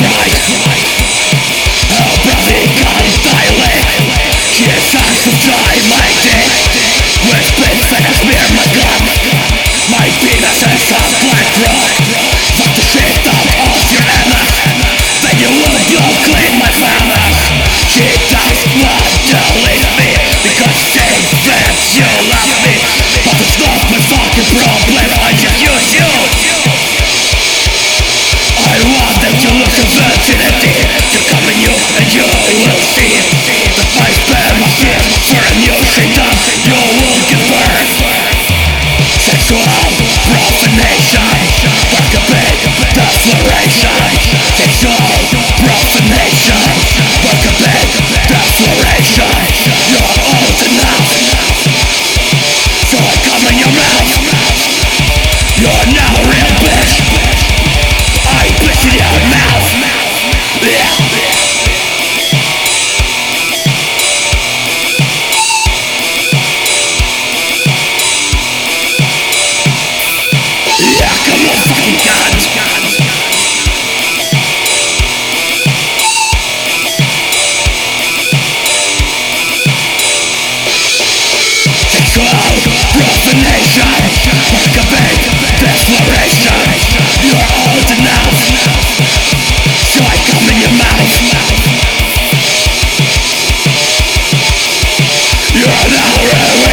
Night. Destroy profanation Like a big declaration It's all An hour